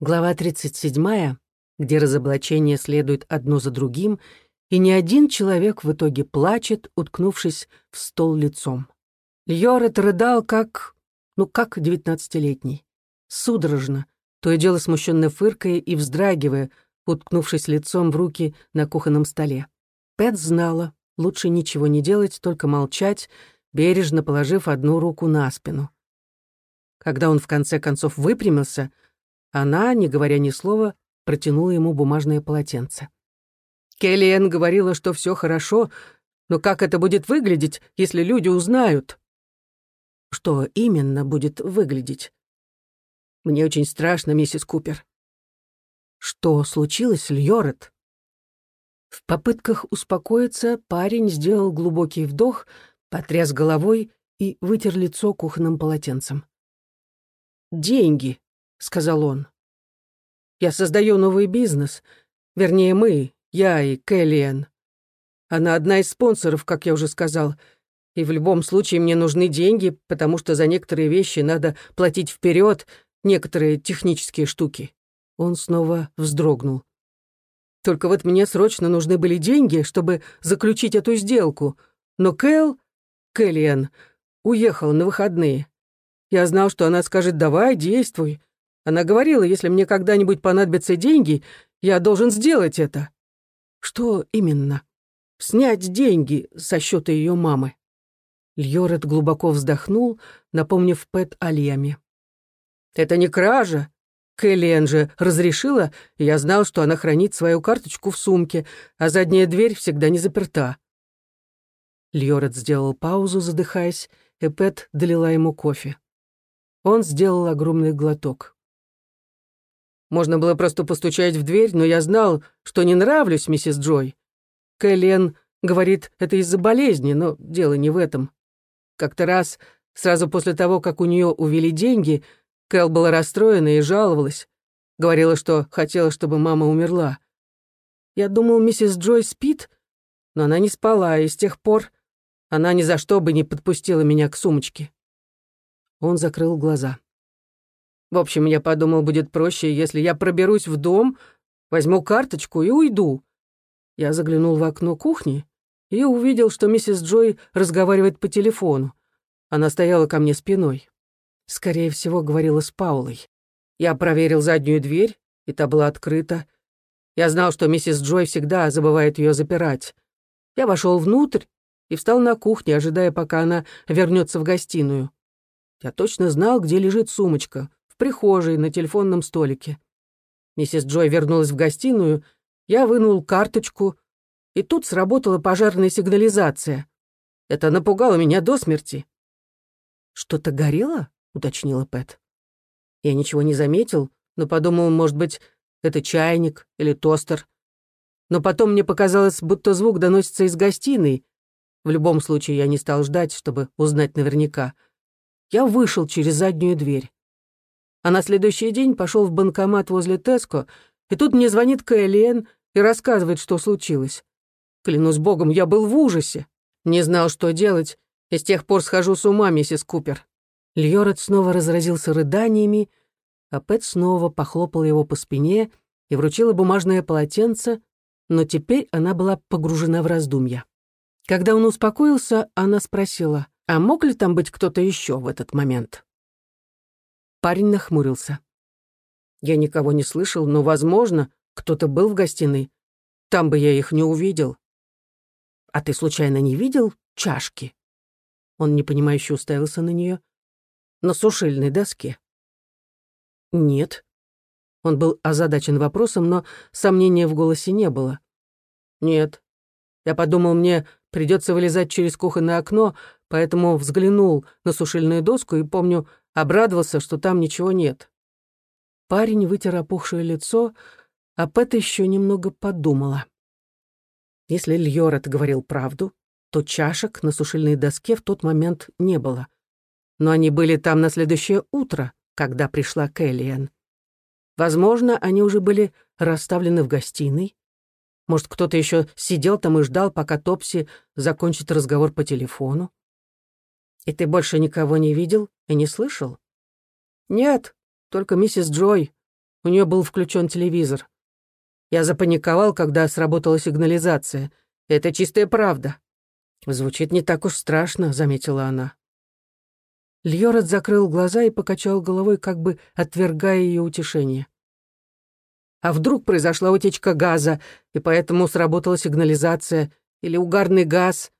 Глава 37, где разоблачения следуют одно за другим, и ни один человек в итоге плачет, уткнувшись в стол лицом. Льорет рыдал как... ну, как девятнадцатилетний. Судорожно, то и дело смущенно фыркая и вздрагивая, уткнувшись лицом в руки на кухонном столе. Пэт знала, лучше ничего не делать, только молчать, бережно положив одну руку на спину. Когда он в конце концов выпрямился — она, не говоря ни слова, протянула ему бумажное полотенце. Келлиэн говорила, что все хорошо, но как это будет выглядеть, если люди узнают? Что именно будет выглядеть? Мне очень страшно, миссис Купер. Что случилось, Льорет? В попытках успокоиться парень сделал глубокий вдох, потряс головой и вытер лицо кухонным полотенцем. «Деньги», — сказал он. «Я создаю новый бизнес. Вернее, мы, я и Кэллиэн. Она одна из спонсоров, как я уже сказал. И в любом случае мне нужны деньги, потому что за некоторые вещи надо платить вперед, некоторые технические штуки». Он снова вздрогнул. «Только вот мне срочно нужны были деньги, чтобы заключить эту сделку. Но Кэл, Кэллиэн, уехал на выходные. Я знал, что она скажет «давай, действуй», она говорила, если мне когда-нибудь понадобятся деньги, я должен сделать это. Что именно? Снять деньги со счета ее мамы. Льорет глубоко вздохнул, напомнив Пэт о Леме. «Это не кража. Кэллиэн же разрешила, и я знал, что она хранит свою карточку в сумке, а задняя дверь всегда не заперта». Льорет сделал паузу, задыхаясь, и Пэт долила ему кофе. Он сделал огромный глоток. Можно было просто постучать в дверь, но я знал, что не нравлюсь миссис Джой. Кэлен говорит, это из-за болезни, но дело не в этом. Как-то раз, сразу после того, как у нее увели деньги, Кэл была расстроена и жаловалась. Говорила, что хотела, чтобы мама умерла. Я думал, миссис Джой спит, но она не спала, и с тех пор она ни за что бы не подпустила меня к сумочке. Он закрыл глаза. В общем, я подумал, будет проще, если я проберусь в дом, возьму карточку и уйду. Я заглянул в окно кухни и увидел, что миссис Джой разговаривает по телефону. Она стояла ко мне спиной. Скорее всего, говорила с Паулой. Я проверил заднюю дверь, и та была открыта. Я знал, что миссис Джой всегда забывает ее запирать. Я вошел внутрь и встал на кухне, ожидая, пока она вернется в гостиную. Я точно знал, где лежит сумочка прихожей на телефонном столике. Миссис Джой вернулась в гостиную, я вынул карточку, и тут сработала пожарная сигнализация. Это напугало меня до смерти. «Что-то горело?» — уточнила Пэт. Я ничего не заметил, но подумал, может быть, это чайник или тостер. Но потом мне показалось, будто звук доносится из гостиной. В любом случае, я не стал ждать, чтобы узнать наверняка. Я вышел через заднюю дверь а на следующий день пошел в банкомат возле Теско, и тут мне звонит Кэллиэн и рассказывает, что случилось. Клянусь богом, я был в ужасе. Не знал, что делать, и с тех пор схожу с ума, миссис Купер. Льорет снова разразился рыданиями, а Пэт снова похлопала его по спине и вручила бумажное полотенце, но теперь она была погружена в раздумья. Когда он успокоился, она спросила, а мог ли там быть кто-то еще в этот момент? Парень нахмурился. Я никого не слышал, но, возможно, кто-то был в гостиной. Там бы я их не увидел. А ты случайно не видел чашки? Он непонимающе уставился на нее. На сушильной доске. Нет. Он был озадачен вопросом, но сомнения в голосе не было. Нет. Я подумал, мне придется вылезать через кухонное окно, поэтому взглянул на сушильную доску и, помню, обрадовался, что там ничего нет. Парень вытер опухшее лицо, а Пэт еще немного подумала. Если Льорет говорил правду, то чашек на сушильной доске в тот момент не было. Но они были там на следующее утро, когда пришла Кэллиэн. Возможно, они уже были расставлены в гостиной. Может, кто-то еще сидел там и ждал, пока Топси закончит разговор по телефону. «И ты больше никого не видел и не слышал?» «Нет, только миссис Джой. У нее был включен телевизор. Я запаниковал, когда сработала сигнализация. Это чистая правда. Звучит не так уж страшно, заметила она. Льорет закрыл глаза и покачал головой, как бы отвергая ее утешение. А вдруг произошла утечка газа, и поэтому сработала сигнализация, или угарный газ?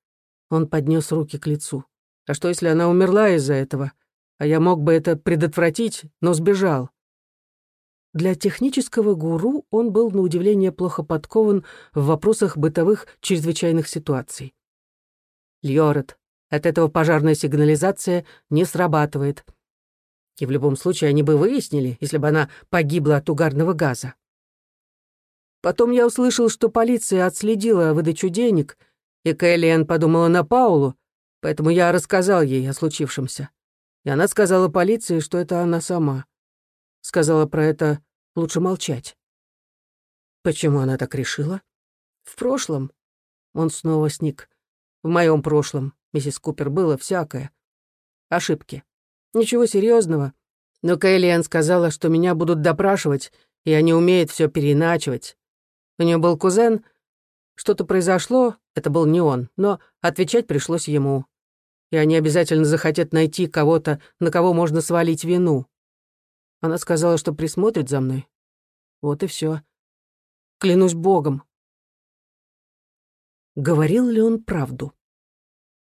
Он поднес руки к лицу. А что, если она умерла из-за этого? А я мог бы это предотвратить, но сбежал. Для технического гуру он был на удивление плохо подкован в вопросах бытовых чрезвычайных ситуаций. Льорет, от этого пожарная сигнализация не срабатывает. И в любом случае они бы выяснили, если бы она погибла от угарного газа. Потом я услышал, что полиция отследила выдачу денег, и Кэллиэн подумала на Паулу, поэтому я рассказал ей о случившемся. И она сказала полиции, что это она сама. Сказала про это лучше молчать. Почему она так решила? В прошлом. Он снова сник. В моем прошлом, миссис Купер, было всякое. Ошибки. Ничего серьезного. Но Кэллиэн сказала, что меня будут допрашивать, и они умеют все переиначивать. У нее был кузен. Что-то произошло, это был не он, но отвечать пришлось ему. И они обязательно захотят найти кого-то, на кого можно свалить вину. Она сказала, что присмотрит за мной. Вот и все. Клянусь Богом. Говорил ли он правду?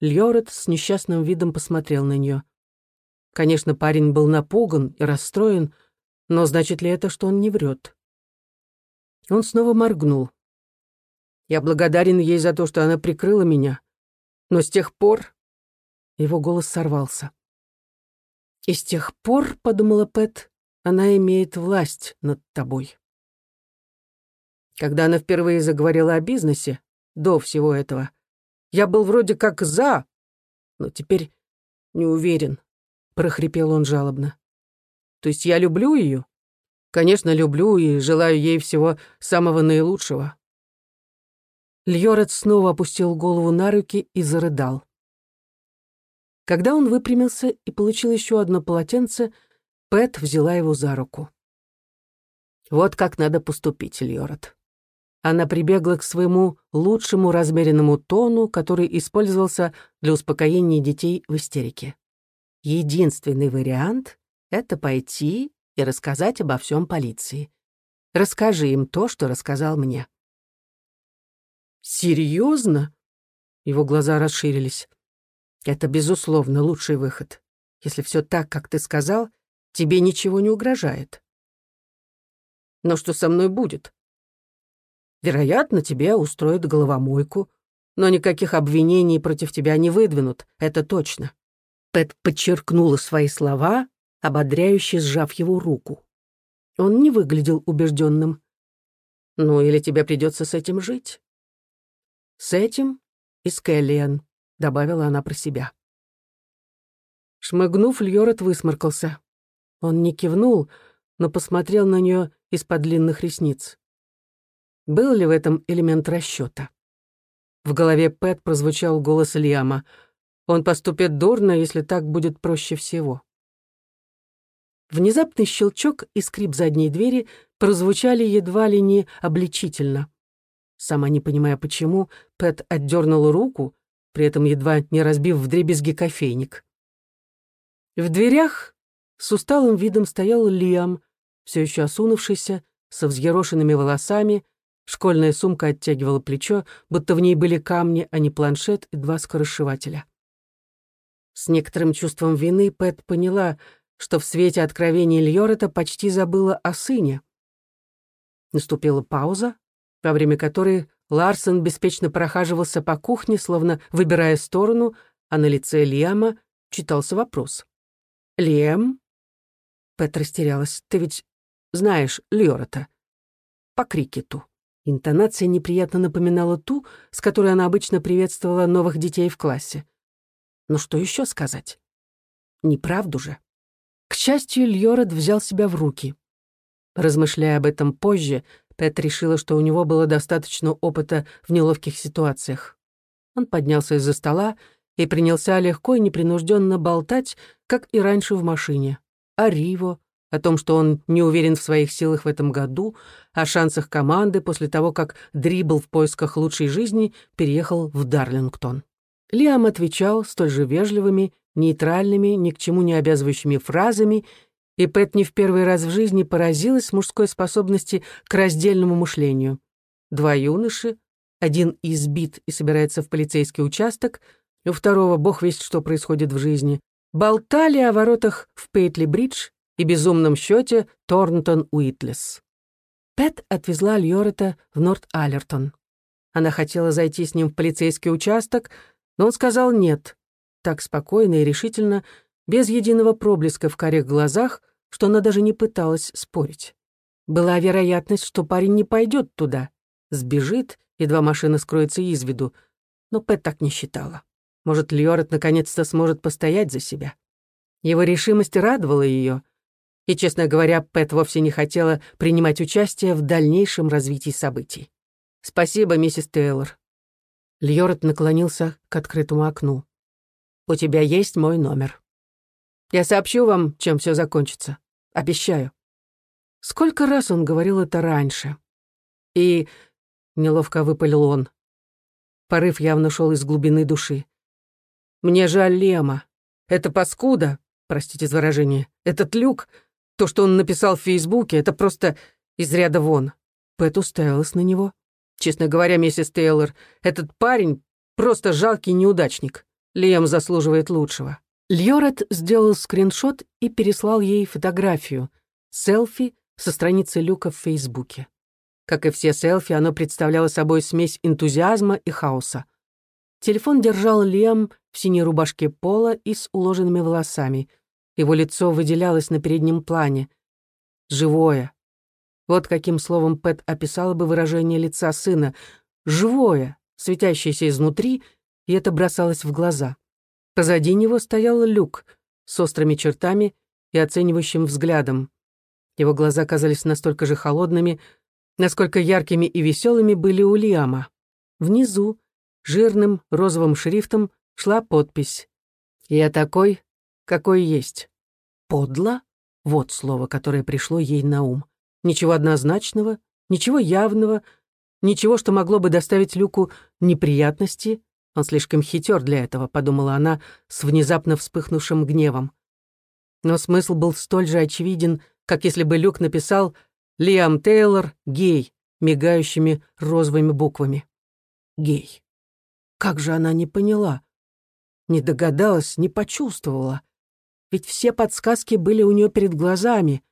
Льорет с несчастным видом посмотрел на нее. Конечно, парень был напуган и расстроен, но значит ли это, что он не врет? Он снова моргнул. Я благодарен ей за то, что она прикрыла меня. Но с тех пор... Его голос сорвался. «И с тех пор, — подумала Пэт, — она имеет власть над тобой». Когда она впервые заговорила о бизнесе, до всего этого, я был вроде как «за», но теперь не уверен, — прохрипел он жалобно. То есть я люблю ее, Конечно, люблю и желаю ей всего самого наилучшего». Льорет снова опустил голову на руки и зарыдал. Когда он выпрямился и получил еще одно полотенце, Пэт взяла его за руку. «Вот как надо поступить, Льорет». Она прибегла к своему лучшему размеренному тону, который использовался для успокоения детей в истерике. Единственный вариант — это пойти и рассказать обо всем полиции. Расскажи им то, что рассказал мне». «Серьезно?» Его глаза расширились. «Это, безусловно, лучший выход. Если все так, как ты сказал, тебе ничего не угрожает». «Но что со мной будет?» «Вероятно, тебе устроят головомойку, но никаких обвинений против тебя не выдвинут, это точно». Пэт подчеркнула свои слова, ободряюще сжав его руку. Он не выглядел убежденным. «Ну, или тебе придется с этим жить?» «С этим и с Кэллиан», — добавила она про себя. Шмыгнув, Льорет высморкался. Он не кивнул, но посмотрел на нее из-под длинных ресниц. Был ли в этом элемент расчета? В голове Пэт прозвучал голос Лиама. «Он поступит дурно, если так будет проще всего». Внезапный щелчок и скрип задней двери прозвучали едва ли не обличительно. Сама не понимая почему, Пэт отдернула руку, при этом едва не разбив вдребезги кофейник. В дверях с усталым видом стоял Лиам, все еще осунувшийся, со взъерошенными волосами, школьная сумка оттягивала плечо, будто в ней были камни, а не планшет и два скоросшивателя. С некоторым чувством вины Пэт поняла — что в свете откровений Льорета почти забыла о сыне. Наступила пауза, во время которой Ларсон беспечно прохаживался по кухне, словно выбирая сторону, а на лице Лиама читался вопрос. «Лиэм?» Пэт растерялась. «Ты ведь знаешь Льорета?» «По крикету». Интонация неприятно напоминала ту, с которой она обычно приветствовала новых детей в классе. Но что еще сказать? Неправду же. К счастью, Льоред взял себя в руки. Размышляя об этом позже, Пэт решила, что у него было достаточно опыта в неловких ситуациях. Он поднялся из-за стола и принялся легко и непринужденно болтать, как и раньше в машине. О Риво, о том, что он не уверен в своих силах в этом году, о шансах команды после того, как Дрибл в поисках лучшей жизни переехал в Дарлингтон. Лиам отвечал столь же вежливыми, нейтральными, ни к чему не обязывающими фразами, и Пэт не в первый раз в жизни поразилась мужской способности к раздельному мышлению. Два юноши, один избит и собирается в полицейский участок, у второго бог весть, что происходит в жизни, болтали о воротах в Пейтли-Бридж и безумном счете Торнтон-Уитлес. Пэт отвезла Льорета в Норт-Аллертон. Она хотела зайти с ним в полицейский участок, но он сказал «нет», так спокойно и решительно, без единого проблеска в карих глазах, что она даже не пыталась спорить. Была вероятность, что парень не пойдет туда, сбежит, едва машина скроется из виду, но Пэт так не считала. Может, Льорет наконец-то сможет постоять за себя. Его решимость радовала ее, и, честно говоря, Пэт вовсе не хотела принимать участие в дальнейшем развитии событий. «Спасибо, миссис Тейлор». Льорет наклонился к открытому окну. «У тебя есть мой номер. Я сообщу вам, чем все закончится. Обещаю». Сколько раз он говорил это раньше. И... Неловко выпалил он. Порыв явно шел из глубины души. «Мне жаль Лема. Это паскуда, простите за выражение, этот люк, то, что он написал в Фейсбуке, это просто из ряда вон». Пэт уставилась на него. «Честно говоря, миссис Тейлор, этот парень просто жалкий неудачник. Лем заслуживает лучшего». Льорет сделал скриншот и переслал ей фотографию. Селфи со страницы Люка в Фейсбуке. Как и все селфи, оно представляло собой смесь энтузиазма и хаоса. Телефон держал Лем в синей рубашке пола и с уложенными волосами. Его лицо выделялось на переднем плане. Живое. Вот каким словом Пэт описала бы выражение лица сына. Живое, светящееся изнутри, и это бросалось в глаза. Позади него стоял Люк с острыми чертами и оценивающим взглядом. Его глаза казались настолько же холодными, насколько яркими и веселыми были у Лиама. Внизу, жирным розовым шрифтом, шла подпись. «Я такой, какой есть». «Подло?» — вот слово, которое пришло ей на ум. Ничего однозначного, ничего явного, ничего, что могло бы доставить Люку неприятности. Он слишком хитер для этого, подумала она с внезапно вспыхнувшим гневом. Но смысл был столь же очевиден, как если бы Люк написал «Лиам Тейлор, гей», мигающими розовыми буквами. Гей. Как же она не поняла? Не догадалась, не почувствовала. Ведь все подсказки были у нее перед глазами.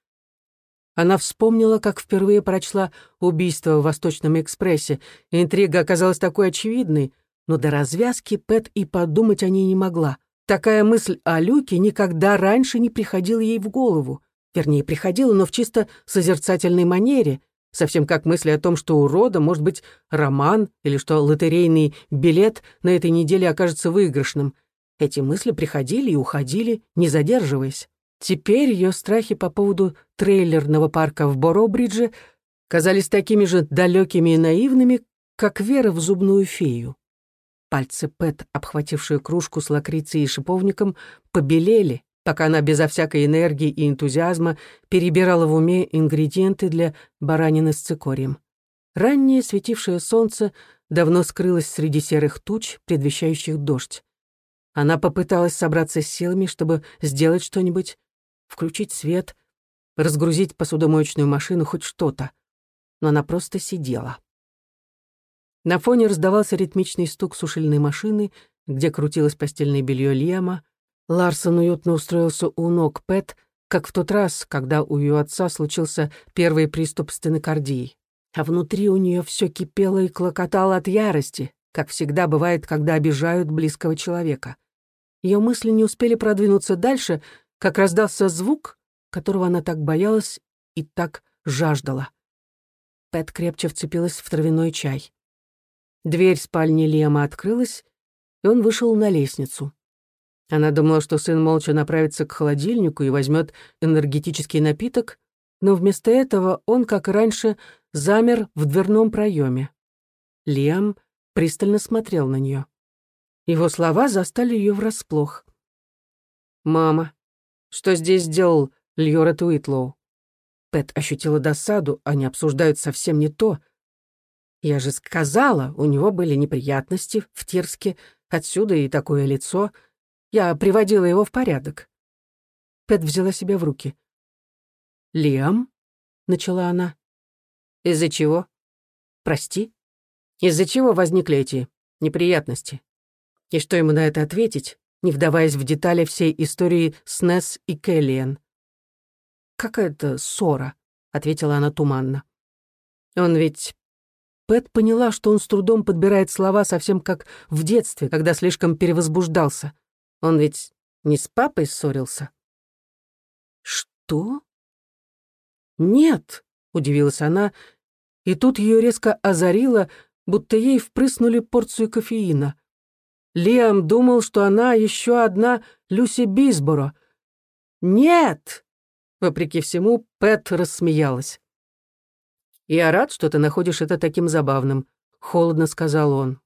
Она вспомнила, как впервые прочла «Убийство в Восточном экспрессе». Интрига оказалась такой очевидной, но до развязки Пэт и подумать о ней не могла. Такая мысль о Люке никогда раньше не приходила ей в голову. Вернее, приходила, но в чисто созерцательной манере, совсем как мысли о том, что у рода может быть роман или что лотерейный билет на этой неделе окажется выигрышным. Эти мысли приходили и уходили, не задерживаясь. Теперь ее страхи по поводу трейлерного парка в Боробридже казались такими же далекими и наивными, как вера в зубную фею. Пальцы Пэт, обхватившие кружку с лакрицей и шиповником, побелели, пока она безо всякой энергии и энтузиазма перебирала в уме ингредиенты для баранины с цикорием. Раннее светившее солнце давно скрылось среди серых туч, предвещающих дождь. Она попыталась собраться с силами, чтобы сделать что-нибудь, включить свет, разгрузить посудомоечную машину, хоть что-то. Но она просто сидела. На фоне раздавался ритмичный стук сушильной машины, где крутилось постельное белье Лиама. Ларсон уютно устроился у ног Пэт, как в тот раз, когда у ее отца случился первый приступ стенокардии. А внутри у нее все кипело и клокотало от ярости, как всегда бывает, когда обижают близкого человека. Ее мысли не успели продвинуться дальше, как раздался звук, которого она так боялась и так жаждала. Пэт крепче вцепилась в травяной чай. Дверь спальни Лема открылась, и он вышел на лестницу. Она думала, что сын молча направится к холодильнику и возьмет энергетический напиток, но вместо этого он, как и раньше, замер в дверном проеме. Лиам пристально смотрел на нее. Его слова застали ее врасплох. «Мама, что здесь сделал Льорет Уитлоу. Пэт ощутила досаду, они обсуждают совсем не то. Я же сказала, у него были неприятности в Тирске, отсюда и такое лицо. Я приводила его в порядок. Пэт взяла себя в руки. «Лиам?» — начала она. «Из-за чего?» «Прости?» «Из-за чего возникли эти неприятности?» И что ему на это ответить, не вдаваясь в детали всей истории с Несс и Келлиен? «Какая-то ссора», — ответила она туманно. «Он ведь...» Пэт поняла, что он с трудом подбирает слова совсем как в детстве, когда слишком перевозбуждался. Он ведь не с папой ссорился. «Что?» «Нет», — удивилась она, и тут ее резко озарило, будто ей впрыснули порцию кофеина. Лиам думал, что она еще одна Люси Бисборо. «Нет!» Вопреки всему, Пэт рассмеялась. «Я рад, что ты находишь это таким забавным», — холодно сказал он.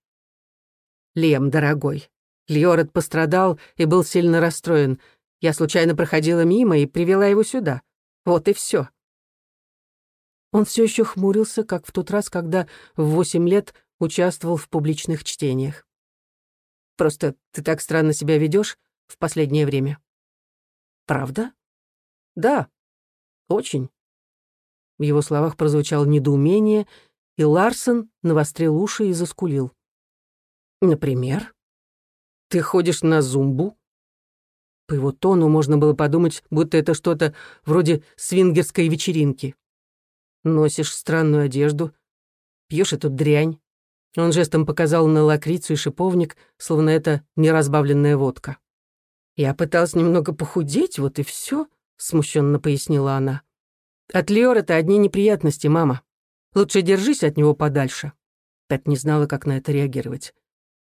«Лем, дорогой, Льорет пострадал и был сильно расстроен. Я случайно проходила мимо и привела его сюда. Вот и все. Он все еще хмурился, как в тот раз, когда в восемь лет участвовал в публичных чтениях. «Просто ты так странно себя ведешь в последнее время». «Правда?» «Да, очень». В его словах прозвучало недоумение, и Ларсон навострил уши и заскулил. «Например? Ты ходишь на зумбу?» По его тону можно было подумать, будто это что-то вроде свингерской вечеринки. «Носишь странную одежду, пьешь эту дрянь». Он жестом показал на лакрицу и шиповник, словно это неразбавленная водка. «Я пыталась немного похудеть, вот и все, смущенно пояснила она. «От Леор это одни неприятности, мама. Лучше держись от него подальше». Пэт не знала, как на это реагировать.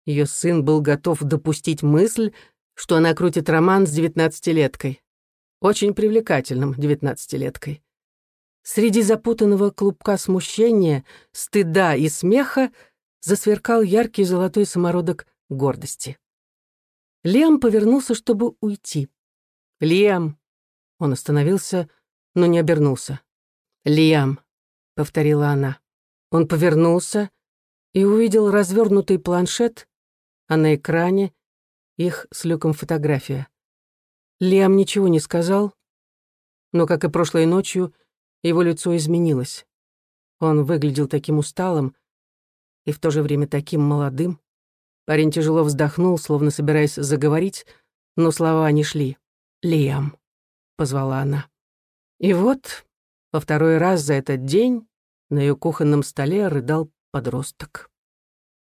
Ее сын был готов допустить мысль, что она крутит роман с девятнадцатилеткой. Очень привлекательным девятнадцатилеткой. Среди запутанного клубка смущения, стыда и смеха засверкал яркий золотой самородок гордости. Лиам повернулся, чтобы уйти. «Лиам!» Он остановился, но не обернулся. «Лиам», — повторила она. Он повернулся и увидел развернутый планшет, а на экране их с Люком фотография. Лиам ничего не сказал, но, как и прошлой ночью, его лицо изменилось. Он выглядел таким усталым и в то же время таким молодым. Парень тяжело вздохнул, словно собираясь заговорить, но слова не шли. «Лиам» позвала она. И вот, во второй раз за этот день на ее кухонном столе рыдал подросток.